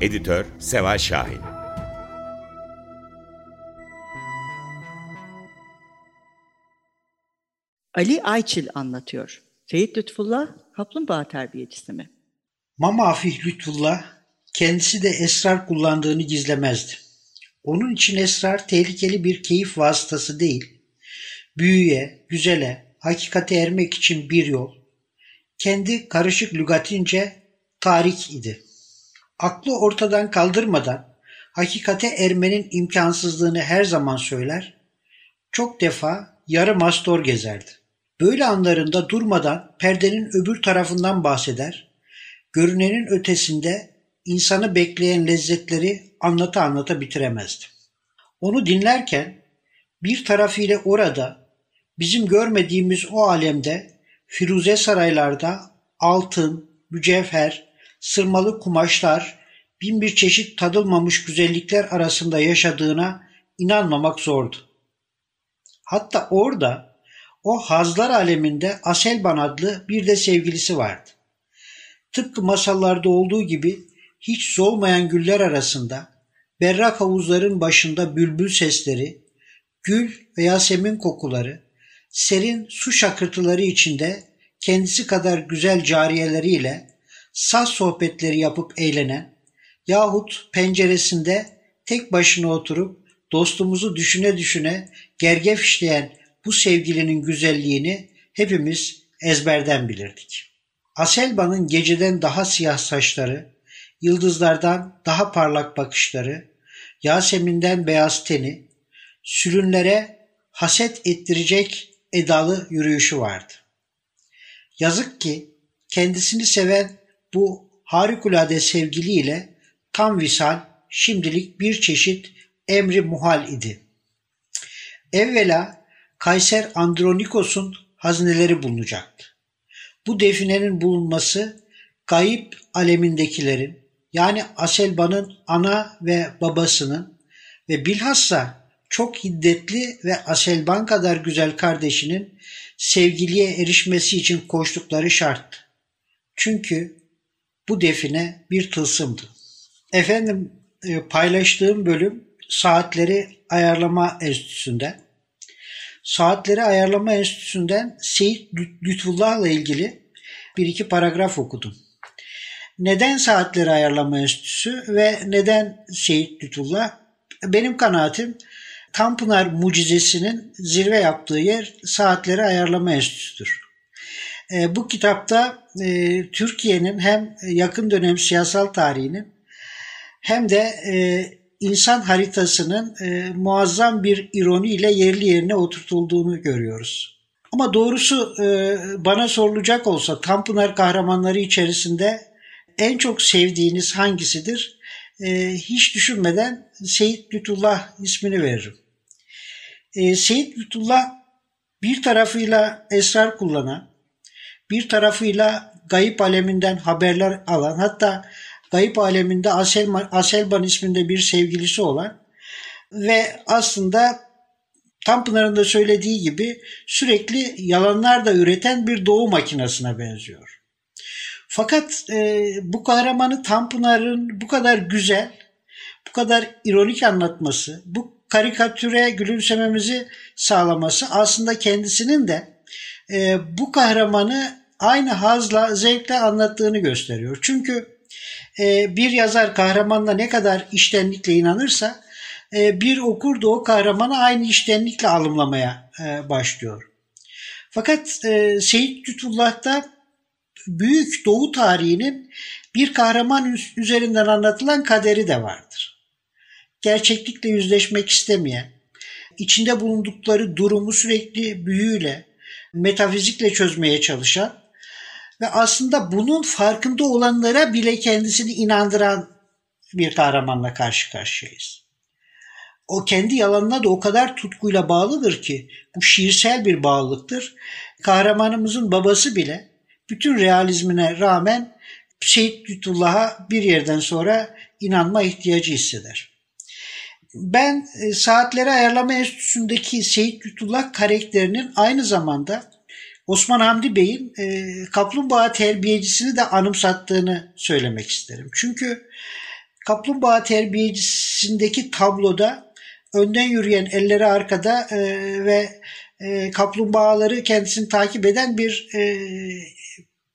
Editör Seval Şahin Ali Ayçil anlatıyor. Seyit Lütfullah kaplumbağa terbiyecisi mi? Mama Afih Lütfullah kendisi de esrar kullandığını gizlemezdi. Onun için esrar tehlikeli bir keyif vasıtası değil, büyüye, güzele, hakikate ermek için bir yol, kendi karışık lügatince tarik idi. Aklı ortadan kaldırmadan hakikate ermenin imkansızlığını her zaman söyler, çok defa yarı mastor gezerdi. Böyle anlarında durmadan perdenin öbür tarafından bahseder, görünenin ötesinde insanı bekleyen lezzetleri anlata anlata bitiremezdi. Onu dinlerken bir tarafıyla orada, bizim görmediğimiz o alemde, Firuze saraylarda altın, mücevher, sırmalı kumaşlar, bin bir çeşit tadılmamış güzellikler arasında yaşadığına inanmamak zordu. Hatta orada o hazlar aleminde Aselban adlı bir de sevgilisi vardı. Tıpkı masallarda olduğu gibi hiç solmayan güller arasında, berrak havuzların başında bülbül sesleri, gül ve yasemin kokuları, serin su şakırtıları içinde kendisi kadar güzel cariyeleriyle saz sohbetleri yapıp eğlenen yahut penceresinde tek başına oturup dostumuzu düşüne düşüne gergef işleyen bu sevgilinin güzelliğini hepimiz ezberden bilirdik. Aselba'nın geceden daha siyah saçları, yıldızlardan daha parlak bakışları, Yasemin'den beyaz teni, sülünlere haset ettirecek edalı yürüyüşü vardı. Yazık ki kendisini seven bu harikulade sevgiliyle tam visal şimdilik bir çeşit emri muhal idi. Evvela Kayser Andronikos'un hazneleri bulunacaktı. Bu definenin bulunması kayıp alemindekilerin yani Aselba'nın ana ve babasının ve bilhassa çok hiddetli ve Aselban kadar güzel kardeşinin sevgiliye erişmesi için koştukları şarttı. Çünkü bu define bir tılsımdı. Efendim e, paylaştığım bölüm Saatleri Ayarlama Enstitüsü'nde. Saatleri Ayarlama Enstitüsü'nden Seyit Lütfullah'la ilgili bir iki paragraf okudum. Neden Saatleri Ayarlama Enstitüsü ve neden Seyit Lütfullah? Benim kanaatim Tanpınar mucizesinin zirve yaptığı yer Saatleri Ayarlama Enstitüsü'dür. E, bu kitapta e, Türkiye'nin hem yakın dönem siyasal tarihinin hem de e, insan haritasının e, muazzam bir ironi ile yerli yerine oturtulduğunu görüyoruz. Ama doğrusu e, bana sorulacak olsa Tanpınar kahramanları içerisinde en çok sevdiğiniz hangisidir? E, hiç düşünmeden Seyit Lütullah ismini veririm. E, Seyit Lütullah bir tarafıyla esrar kullanan, bir tarafıyla gayip aleminden haberler alan hatta gayip aleminde Aselman, Aselban isminde bir sevgilisi olan ve aslında Tanpınar'ın da söylediği gibi sürekli yalanlar da üreten bir doğu makinesine benziyor. Fakat e, bu kahramanı Tanpınar'ın bu kadar güzel, bu kadar ironik anlatması, bu karikatüre gülümsememizi sağlaması aslında kendisinin de e, bu kahramanı aynı hazla, zevkle anlattığını gösteriyor. Çünkü e, bir yazar kahramanla ne kadar iştenlikle inanırsa e, bir okur da o kahramanı aynı iştenlikle alımlamaya e, başlıyor. Fakat e, Seyit Lütfullah'ta büyük doğu tarihinin bir kahraman üzerinden anlatılan kaderi de vardır. Gerçeklikle yüzleşmek istemeyen, içinde bulundukları durumu sürekli büyüyle, metafizikle çözmeye çalışan ve aslında bunun farkında olanlara bile kendisini inandıran bir kahramanla karşı karşıyayız. O kendi yalanına da o kadar tutkuyla bağlıdır ki bu şiirsel bir bağlılıktır. Kahramanımızın babası bile bütün realizmine rağmen Şehit Lütfullah'a bir yerden sonra inanma ihtiyacı hisseder. Ben e, Saatleri Ayarlama Enstitüsü'ndeki Seyit Lütfullah karakterinin aynı zamanda Osman Hamdi Bey'in e, kaplumbağa terbiyecisini de anımsattığını söylemek isterim. Çünkü kaplumbağa terbiyecisindeki tabloda önden yürüyen elleri arkada e, ve e, kaplumbağaları kendisini takip eden bir e,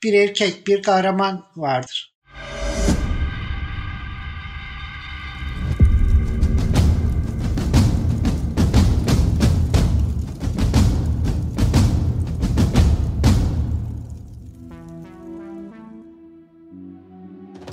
bir erkek, bir kahraman vardır.